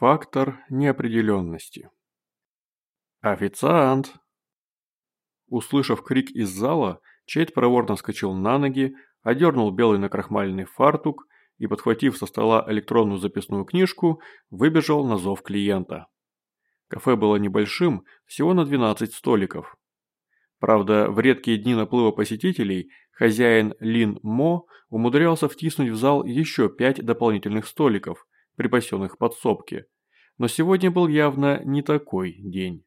Фактор неопределенности. «Официант!» Услышав крик из зала, Чейд проворно вскочил на ноги, одернул белый накрахмаленный фартук и, подхватив со стола электронную записную книжку, выбежал на зов клиента. Кафе было небольшим, всего на 12 столиков. Правда, в редкие дни наплыва посетителей хозяин Лин Мо умудрялся втиснуть в зал еще пять дополнительных столиков, припасенных в подсобке. Но сегодня был явно не такой день.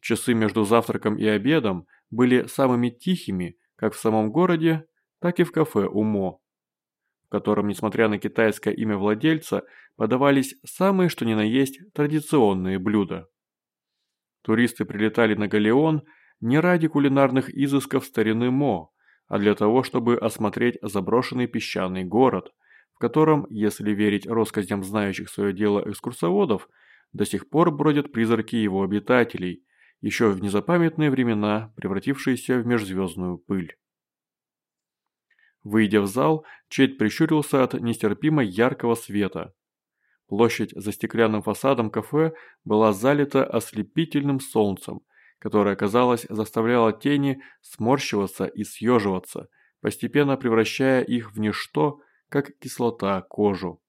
Часы между завтраком и обедом были самыми тихими, как в самом городе, так и в кафе Умо, в котором, несмотря на китайское имя владельца, подавались самые что ни на есть традиционные блюда. Туристы прилетали на Галеон не ради кулинарных изысков старины Мо, а для того, чтобы осмотреть заброшенный песчаный город, в котором, если верить россказням знающих свое дело экскурсоводов, до сих пор бродят призраки его обитателей, еще в незапамятные времена превратившиеся в межзвездную пыль. Выйдя в зал, Чейд прищурился от нестерпимо яркого света. Площадь за стеклянным фасадом кафе была залита ослепительным солнцем, которое, казалось, заставляло тени сморщиваться и съеживаться, постепенно превращая их в ничто, как кислота кожу.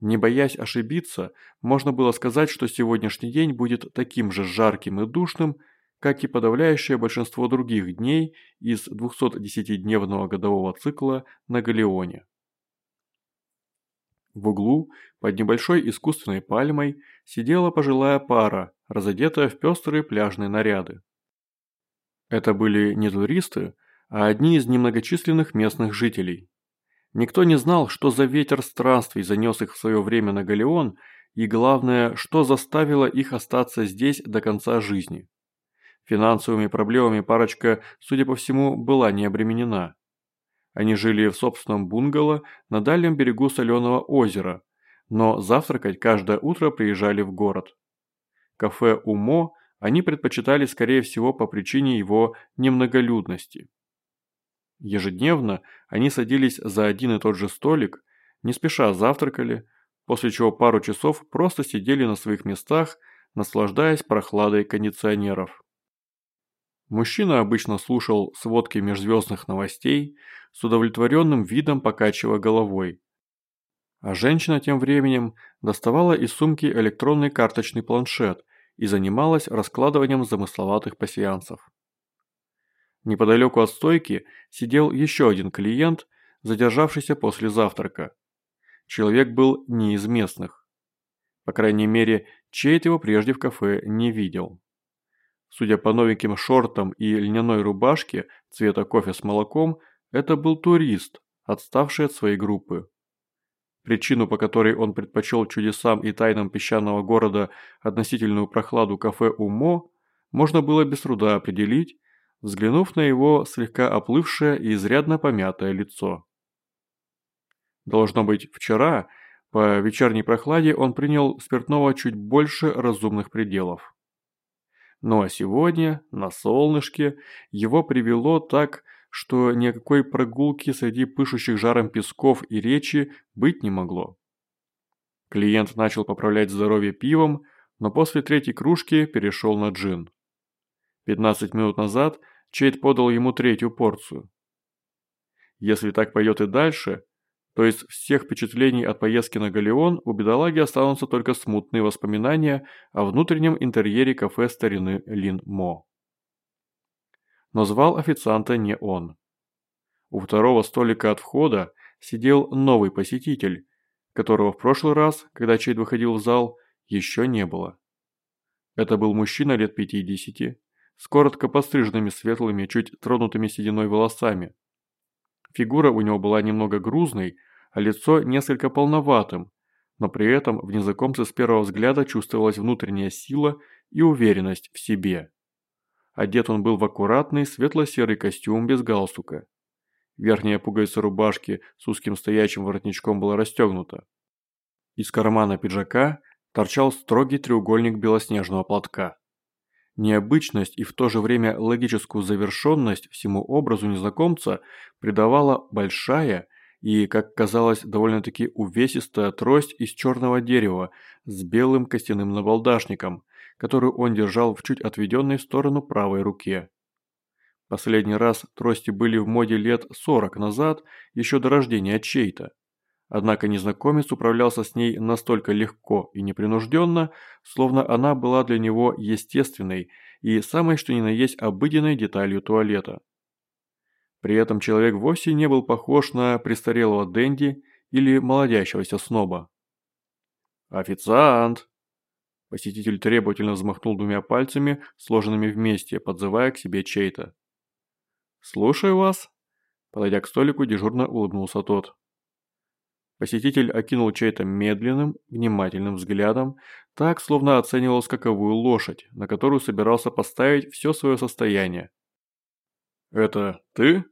Не боясь ошибиться, можно было сказать, что сегодняшний день будет таким же жарким и душным, как и подавляющее большинство других дней из 210-дневного годового цикла на Галеоне. В углу, под небольшой искусственной пальмой, сидела пожилая пара, разодетая в пестрые пляжные наряды. Это были не туристы, а одни из немногочисленных местных жителей. Никто не знал, что за ветер странствий занес их в свое время на Галеон, и главное, что заставило их остаться здесь до конца жизни. Финансовыми проблемами парочка, судя по всему, была не обременена. Они жили в собственном бунгало на дальнем берегу соленого озера, но завтракать каждое утро приезжали в город. Кафе «Умо» они предпочитали, скорее всего, по причине его немноголюдности. Ежедневно они садились за один и тот же столик, не спеша завтракали, после чего пару часов просто сидели на своих местах, наслаждаясь прохладой кондиционеров. Мужчина обычно слушал сводки межзвездных новостей, с удовлетворенным видом покачивая головой. А женщина тем временем доставала из сумки электронный карточный планшет и занималась раскладыванием замысловатых пассианцев. Неподалеку от стойки сидел еще один клиент, задержавшийся после завтрака. Человек был не из местных. По крайней мере, Чейт его прежде в кафе не видел. Судя по новеньким шортам и льняной рубашке цвета кофе с молоком, это был турист, отставший от своей группы. Причину, по которой он предпочел чудесам и тайнам песчаного города относительную прохладу кафе «Умо», можно было без труда определить, взглянув на его слегка оплывшее и изрядно помятое лицо. Должно быть, вчера, по вечерней прохладе, он принял спиртного чуть больше разумных пределов. Ну а сегодня, на солнышке, его привело так, что ни о какой прогулке среди пышущих жаром песков и речи быть не могло. Клиент начал поправлять здоровье пивом, но после третьей кружки перешел на джин. 15 минут назад Чейд подал ему третью порцию. Если так пойдет и дальше, то из всех впечатлений от поездки на Галеон у бедолаги останутся только смутные воспоминания о внутреннем интерьере кафе старины Лин Мо. Но звал официанта не он. У второго столика от входа сидел новый посетитель, которого в прошлый раз, когда Чейд выходил в зал, еще не было. Это был мужчина лет 50, с коротко постриженными светлыми, чуть тронутыми сединой волосами, Фигура у него была немного грузной, а лицо несколько полноватым, но при этом в незнакомце с первого взгляда чувствовалась внутренняя сила и уверенность в себе. Одет он был в аккуратный светло-серый костюм без галстука. Верхняя пуговица рубашки с узким стоячим воротничком была расстегнута. Из кармана пиджака торчал строгий треугольник белоснежного платка. Необычность и в то же время логическую завершенность всему образу незнакомца придавала большая и, как казалось, довольно-таки увесистая трость из черного дерева с белым костяным набалдашником, которую он держал в чуть отведенной в сторону правой руке. Последний раз трости были в моде лет 40 назад, еще до рождения чей-то. Однако незнакомец управлялся с ней настолько легко и непринужденно, словно она была для него естественной и самой что ни на есть обыденной деталью туалета. При этом человек вовсе не был похож на престарелого денди или молодящегося сноба. «Официант!» Посетитель требовательно взмахнул двумя пальцами, сложенными вместе, подзывая к себе чей-то. «Слушаю вас!» Подойдя к столику, дежурно улыбнулся тот. Посетитель окинул чей-то медленным, внимательным взглядом, так, словно оценивал скаковую лошадь, на которую собирался поставить все свое состояние. «Это ты?»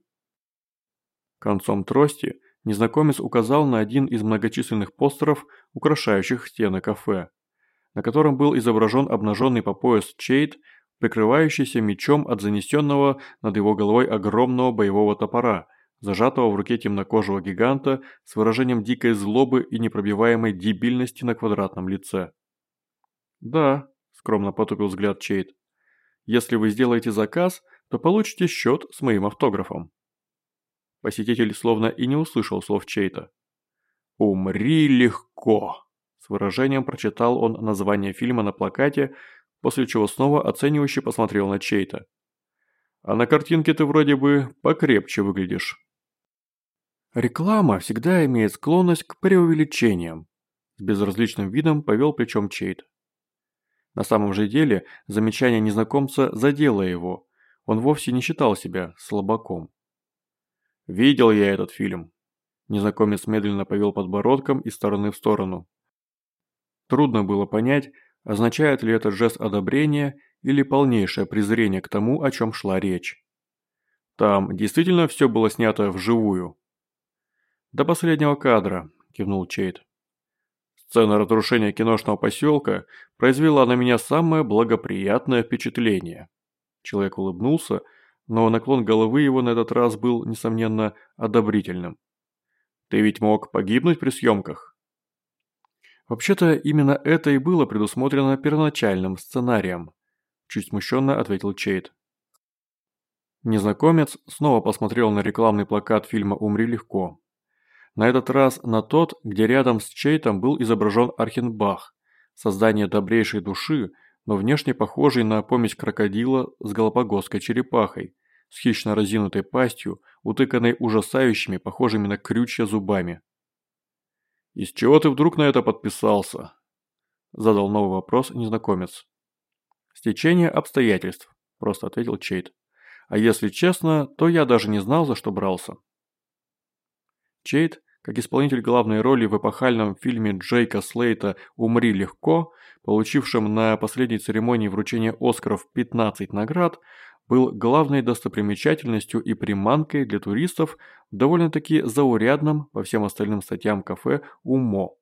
Концом трости незнакомец указал на один из многочисленных постеров, украшающих стены кафе, на котором был изображен обнаженный по пояс Чейд, прикрывающийся мечом от занесенного над его головой огромного боевого топора, зажатого в руке темнокожего гиганта с выражением дикой злобы и непробиваемой дебильности на квадратном лице. «Да», – скромно потупил взгляд Чейд, – «если вы сделаете заказ – то получите счет с моим автографом». Посетитель словно и не услышал слов чей-то. «Умри легко!» С выражением прочитал он название фильма на плакате, после чего снова оценивающе посмотрел на чей-то. «А на картинке ты вроде бы покрепче выглядишь». Реклама всегда имеет склонность к преувеличениям. С безразличным видом повел плечом Чейт. На самом же деле замечание незнакомца задело его, он вовсе не считал себя слабаком. «Видел я этот фильм». Незнакомец медленно повел подбородком из стороны в сторону. Трудно было понять, означает ли это жест одобрения или полнейшее презрение к тому, о чем шла речь. Там действительно все было снято вживую. «До последнего кадра», – кивнул Чейд. Сцена разрушения киношного поселка произвела на меня самое благоприятное впечатление. Человек улыбнулся, но наклон головы его на этот раз был, несомненно, одобрительным. «Ты ведь мог погибнуть при съемках?» «Вообще-то именно это и было предусмотрено первоначальным сценарием», чуть смущенно ответил Чейд. Незнакомец снова посмотрел на рекламный плакат фильма «Умри легко». На этот раз на тот, где рядом с Чейтом был изображен Архенбах, создание добрейшей души, но внешне похожий на помесь крокодила с галапагосской черепахой, с хищно разинутой пастью, утыканной ужасающими, похожими на крючья зубами. «Из чего ты вдруг на это подписался?» – задал новый вопрос незнакомец. «Стечение обстоятельств», – просто ответил Чейд. «А если честно, то я даже не знал, за что брался». Чейд как исполнитель главной роли в эпохальном фильме Джейка Слейта «Умри легко», получившем на последней церемонии вручения Оскаров 15 наград, был главной достопримечательностью и приманкой для туристов в довольно-таки заурядном по всем остальным статьям кафе «Умо».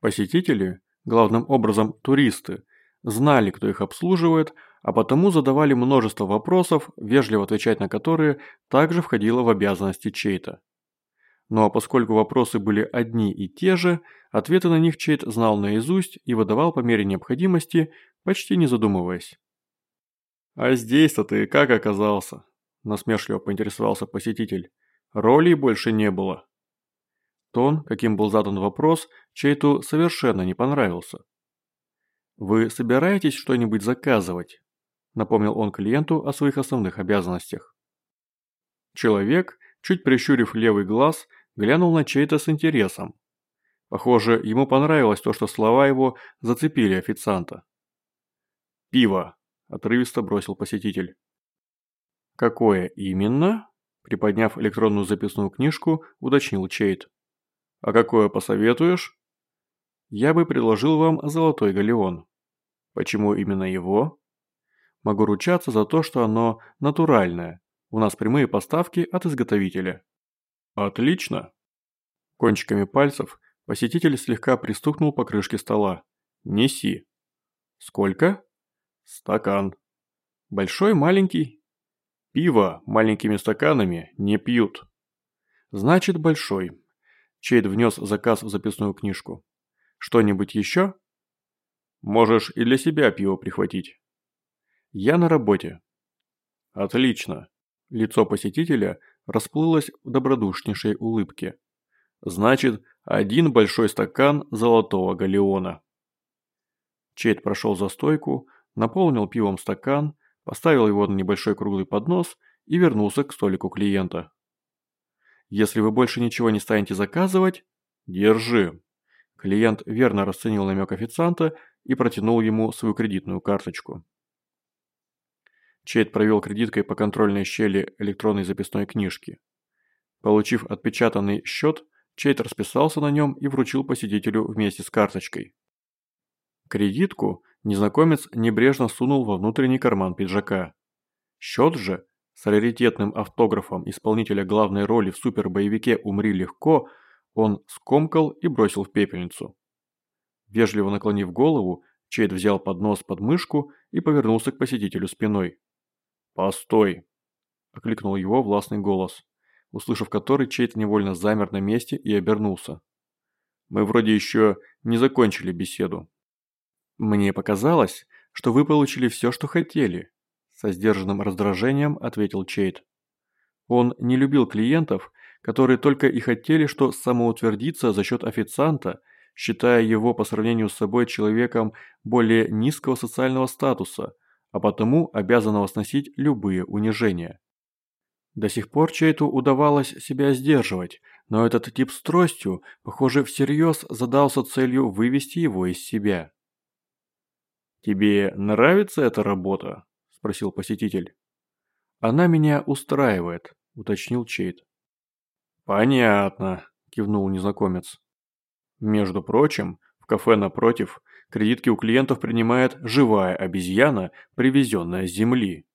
Посетители, главным образом туристы, знали, кто их обслуживает, а потому задавали множество вопросов, вежливо отвечать на которые также входило в обязанности чей-то. Но поскольку вопросы были одни и те же, ответы на них Чейд знал наизусть и выдавал по мере необходимости, почти не задумываясь. «А здесь-то ты как оказался?» – насмешливо поинтересовался посетитель. «Ролей больше не было». Тон, каким был задан вопрос, Чейту совершенно не понравился. «Вы собираетесь что-нибудь заказывать?» – напомнил он клиенту о своих основных обязанностях. Человек, чуть прищурив левый глаз, глянул на чей-то с интересом. Похоже, ему понравилось то, что слова его зацепили официанта. «Пиво», – отрывисто бросил посетитель. «Какое именно?» – приподняв электронную записную книжку, уточнил Чейт. «А какое посоветуешь?» «Я бы предложил вам золотой галеон». «Почему именно его?» «Могу ручаться за то, что оно натуральное. У нас прямые поставки от изготовителя». «Отлично!» Кончиками пальцев посетитель слегка пристукнул по крышке стола. «Неси». «Сколько?» «Стакан». «Большой, маленький?» «Пиво маленькими стаканами не пьют». Значит, большой. Чейд внес заказ в записную книжку. Что-нибудь еще? Можешь и для себя пиво прихватить. Я на работе. Отлично. Лицо посетителя расплылось в добродушнейшей улыбке. Значит, один большой стакан золотого галеона. Чейд прошел за стойку, наполнил пивом стакан, поставил его на небольшой круглый поднос и вернулся к столику клиента. Если вы больше ничего не станете заказывать, держи. Клиент верно расценил намек официанта и протянул ему свою кредитную карточку. Чейд провел кредиткой по контрольной щели электронной записной книжки. Получив отпечатанный счет, Чейд расписался на нем и вручил посетителю вместе с карточкой. Кредитку незнакомец небрежно сунул во внутренний карман пиджака. Счет же, с раритетным автографом исполнителя главной роли в супербоевике «Умри легко», он скомкал и бросил в пепельницу. Вежливо наклонив голову, Чейд взял поднос под мышку и повернулся к посетителю спиной. «Постой!» – окликнул его властный голос, услышав который, Чейд невольно замер на месте и обернулся. «Мы вроде еще не закончили беседу». «Мне показалось, что вы получили все, что хотели», – со сдержанным раздражением ответил Чейд. Он не любил клиентов, которые только и хотели, что самоутвердиться за счет официанта, считая его по сравнению с собой человеком более низкого социального статуса – а потому обязанного сносить любые унижения. До сих пор Чейту удавалось себя сдерживать, но этот тип с тростью, похоже, всерьез задался целью вывести его из себя. «Тебе нравится эта работа?» – спросил посетитель. «Она меня устраивает», – уточнил Чейт. «Понятно», – кивнул незнакомец. «Между прочим, в кафе напротив Кредитки у клиентов принимает живая обезьяна, привезенная с земли.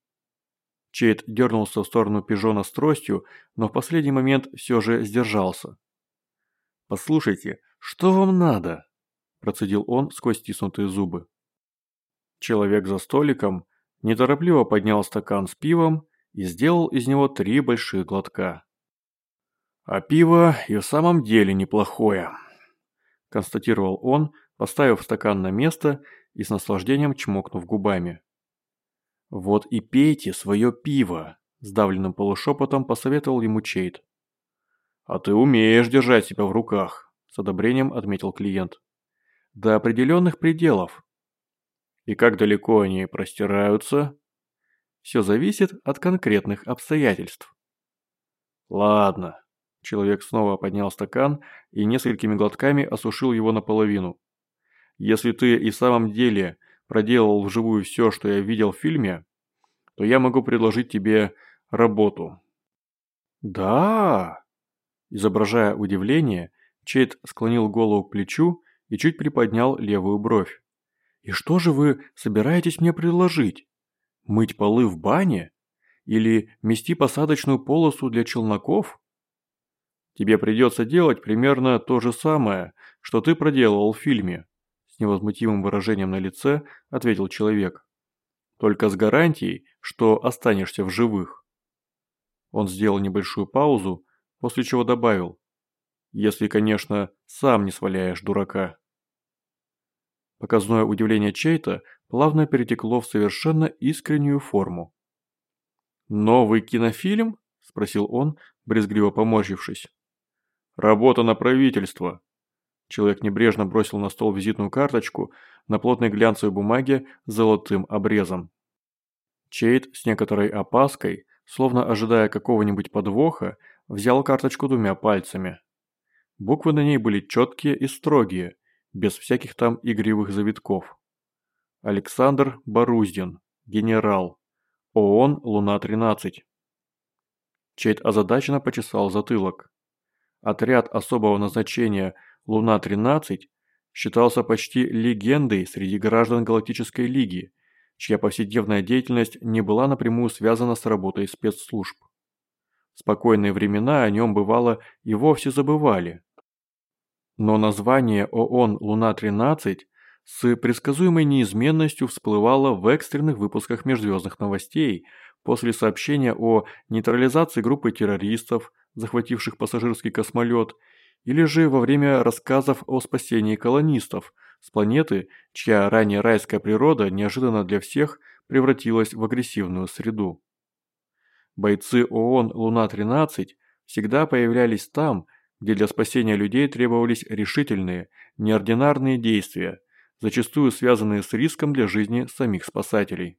Чейд дернулся в сторону пижона с тростью, но в последний момент все же сдержался. «Послушайте, что вам надо?» – процедил он сквозь стиснутые зубы. Человек за столиком неторопливо поднял стакан с пивом и сделал из него три больших глотка. «А пиво и в самом деле неплохое», – констатировал он, поставив стакан на место и с наслаждением чмокнув губами. «Вот и пейте свое пиво», – сдавленным полушепотом посоветовал ему Чейд. «А ты умеешь держать себя в руках», – с одобрением отметил клиент. «До определенных пределов». «И как далеко они простираются?» «Все зависит от конкретных обстоятельств». «Ладно». Человек снова поднял стакан и несколькими глотками осушил его наполовину. Если ты и в самом деле проделал вживую все, что я видел в фильме, то я могу предложить тебе работу». «Да!» Изображая удивление, Чейд склонил голову к плечу и чуть приподнял левую бровь. «И что же вы собираетесь мне предложить? Мыть полы в бане? Или мести посадочную полосу для челноков?» «Тебе придется делать примерно то же самое, что ты проделывал в фильме», невозмутимым выражением на лице ответил человек. Только с гарантией, что останешься в живых. Он сделал небольшую паузу, после чего добавил. Если, конечно, сам не сваляешь дурака. Показное удивление чей-то плавно перетекло в совершенно искреннюю форму. «Новый кинофильм?» – спросил он, брезгливо поморщившись. «Работа на правительство», Человек небрежно бросил на стол визитную карточку на плотной глянцевой бумаге с золотым обрезом. Чейд с некоторой опаской, словно ожидая какого-нибудь подвоха, взял карточку двумя пальцами. Буквы на ней были четкие и строгие, без всяких там игривых завитков. Александр Боруздин, генерал, ООН «Луна-13». Чейд озадаченно почесал затылок. Отряд особого назначения – Луна-13 считался почти легендой среди граждан Галактической Лиги, чья повседневная деятельность не была напрямую связана с работой спецслужб. В спокойные времена о нем бывало и вовсе забывали. Но название ООН «Луна-13» с предсказуемой неизменностью всплывало в экстренных выпусках межзвездных новостей после сообщения о нейтрализации группы террористов, захвативших пассажирский космолет, или же во время рассказов о спасении колонистов с планеты, чья ранее райская природа неожиданно для всех превратилась в агрессивную среду. Бойцы ООН «Луна-13» всегда появлялись там, где для спасения людей требовались решительные, неординарные действия, зачастую связанные с риском для жизни самих спасателей.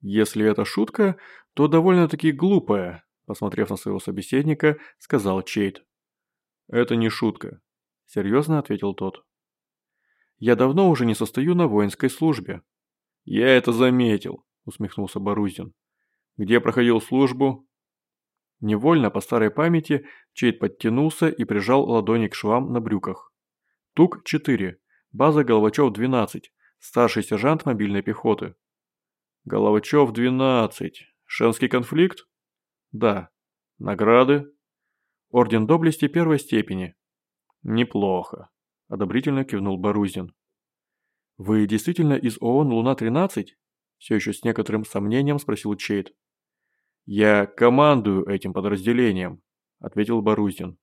Если это шутка, то довольно-таки глупая, посмотрев на своего собеседника, сказал Чейт. Это не шутка, серьезно ответил тот. Я давно уже не состою на воинской службе. Я это заметил, усмехнулся Борузин. Где проходил службу? Невольно, по старой памяти, Чейд подтянулся и прижал ладони к швам на брюках. Тук-4. База Головачев-12. Старший сержант мобильной пехоты. Головачев-12. Шенский конфликт? Да. Награды? Орден доблести первой степени. Неплохо. Одобрительно кивнул Борузин. Вы действительно из ООН Луна-13? Все еще с некоторым сомнением спросил Чейд. «Я командую этим подразделением», – ответил Борузин.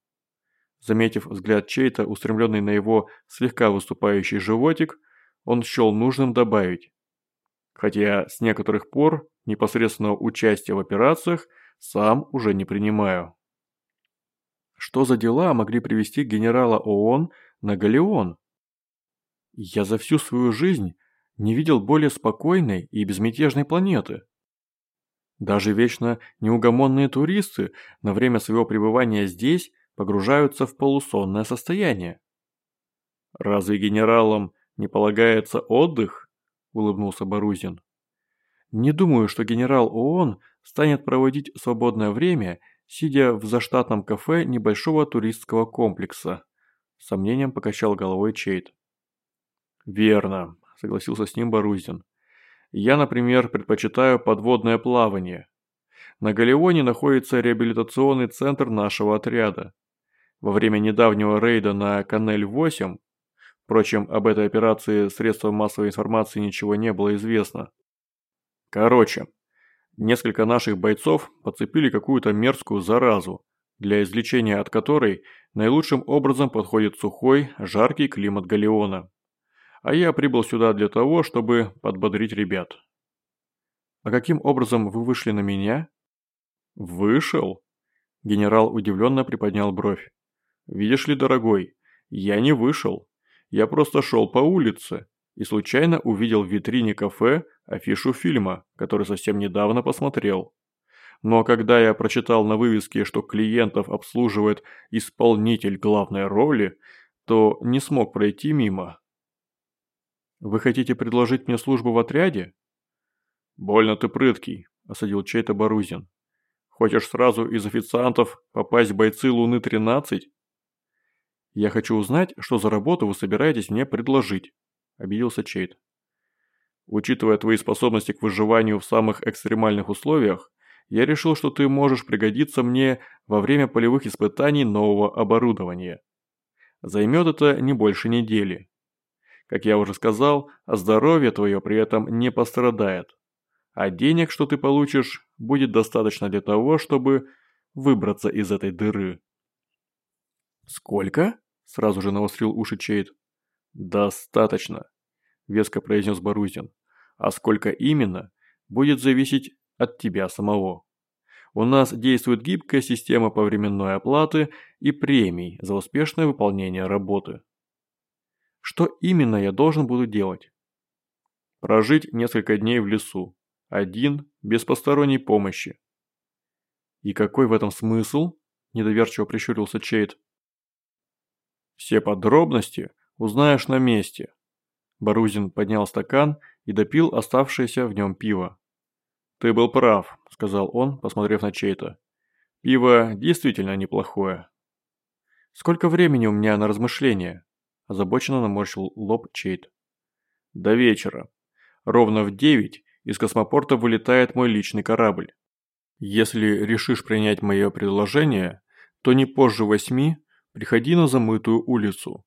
Заметив взгляд чей-то, устремленный на его слегка выступающий животик, он счел нужным добавить. Хотя с некоторых пор непосредственного участия в операциях сам уже не принимаю. Что за дела могли привести генерала ООН на Галеон? Я за всю свою жизнь не видел более спокойной и безмятежной планеты. Даже вечно неугомонные туристы на время своего пребывания здесь погружаются в полусонное состояние. «Разве генералам не полагается отдых?» – улыбнулся Борузин. «Не думаю, что генерал ООН станет проводить свободное время, сидя в заштатном кафе небольшого туристского комплекса», – с сомнением покачал головой Чейт. «Верно», – согласился с ним Борузин. Я, например, предпочитаю подводное плавание. На Галеоне находится реабилитационный центр нашего отряда. Во время недавнего рейда на Канель-8, впрочем, об этой операции средствам массовой информации ничего не было известно. Короче, несколько наших бойцов подцепили какую-то мерзкую заразу, для излечения от которой наилучшим образом подходит сухой, жаркий климат Галеона а я прибыл сюда для того, чтобы подбодрить ребят. А каким образом вы вышли на меня? Вышел? Генерал удивленно приподнял бровь. Видишь ли, дорогой, я не вышел. Я просто шел по улице и случайно увидел в витрине кафе афишу фильма, который совсем недавно посмотрел. Но когда я прочитал на вывеске, что клиентов обслуживает исполнитель главной роли, то не смог пройти мимо. Вы хотите предложить мне службу в отряде? Больно ты прыткий, осадил чей-то Борузин. Хочешь сразу из официантов попасть в бойцы Луны-13? Я хочу узнать, что за работу вы собираетесь мне предложить, обиделся Чейт. Учитывая твои способности к выживанию в самых экстремальных условиях, я решил, что ты можешь пригодиться мне во время полевых испытаний нового оборудования. Займет это не больше недели. Как я уже сказал, здоровье твое при этом не пострадает. А денег, что ты получишь, будет достаточно для того, чтобы выбраться из этой дыры. «Сколько?» – сразу же навострил уши Чейд. «Достаточно», – веско произнес Борузин. «А сколько именно, будет зависеть от тебя самого. У нас действует гибкая система повременной оплаты и премий за успешное выполнение работы». Что именно я должен буду делать? Прожить несколько дней в лесу. Один, без посторонней помощи. И какой в этом смысл? Недоверчиво прищурился Чейд. Все подробности узнаешь на месте. Барузин поднял стакан и допил оставшееся в нем пиво. «Ты был прав», – сказал он, посмотрев на Чейта. «Пиво действительно неплохое». «Сколько времени у меня на размышления?» озабоченно наморщил лоб Чейд. «До вечера. Ровно в девять из космопорта вылетает мой личный корабль. Если решишь принять мое предложение, то не позже восьми приходи на замытую улицу.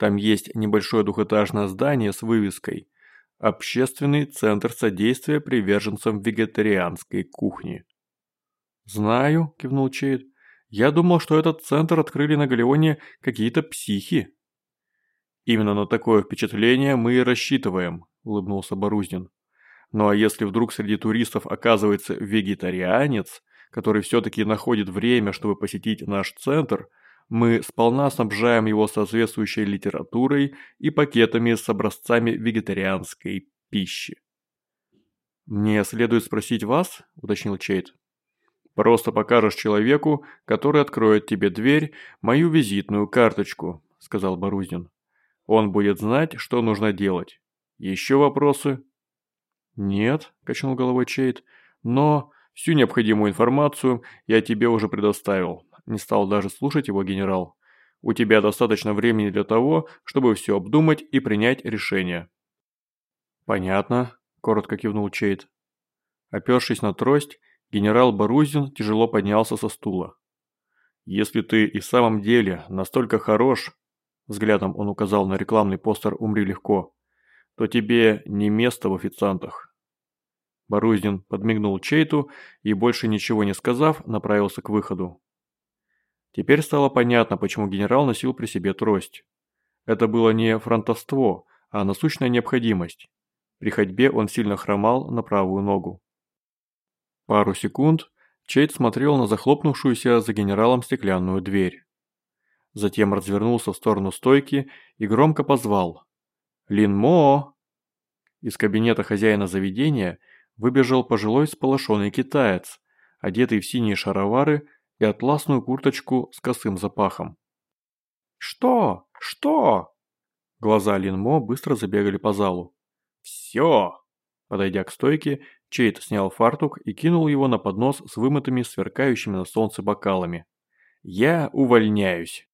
Там есть небольшое двухэтажное здание с вывеской «Общественный центр содействия приверженцам вегетарианской кухни». «Знаю», – кивнул Чейд. «Я думал, что этот центр открыли на Галеоне какие-то психи». «Именно на такое впечатление мы и рассчитываем», – улыбнулся Борузнин. «Ну а если вдруг среди туристов оказывается вегетарианец, который все-таки находит время, чтобы посетить наш центр, мы сполна снабжаем его соответствующей литературой и пакетами с образцами вегетарианской пищи». «Мне следует спросить вас?» – уточнил Чейд. «Просто покажешь человеку, который откроет тебе дверь, мою визитную карточку», – сказал Борузнин. «Он будет знать, что нужно делать. Еще вопросы?» «Нет», – качнул головой Чейд, – «но всю необходимую информацию я тебе уже предоставил». Не стал даже слушать его генерал. «У тебя достаточно времени для того, чтобы все обдумать и принять решение». «Понятно», – коротко кивнул Чейд. Опершись на трость, генерал Борузин тяжело поднялся со стула. «Если ты и в самом деле настолько хорош», – взглядом он указал на рекламный постер «Умри легко», – то тебе не место в официантах. Борузин подмигнул Чейту и, больше ничего не сказав, направился к выходу. Теперь стало понятно, почему генерал носил при себе трость. Это было не фронтовство, а насущная необходимость. При ходьбе он сильно хромал на правую ногу. Пару секунд Чейд смотрел на захлопнувшуюся за генералом стеклянную дверь. Затем развернулся в сторону стойки и громко позвал. «Линмо!» Из кабинета хозяина заведения выбежал пожилой сполошенный китаец, одетый в синие шаровары и атласную курточку с косым запахом. «Что? Что?» Глаза Линмо быстро забегали по залу. «Все!» Подойдя к стойке, Чейт снял фартук и кинул его на поднос с вымытыми, сверкающими на солнце бокалами. «Я увольняюсь!»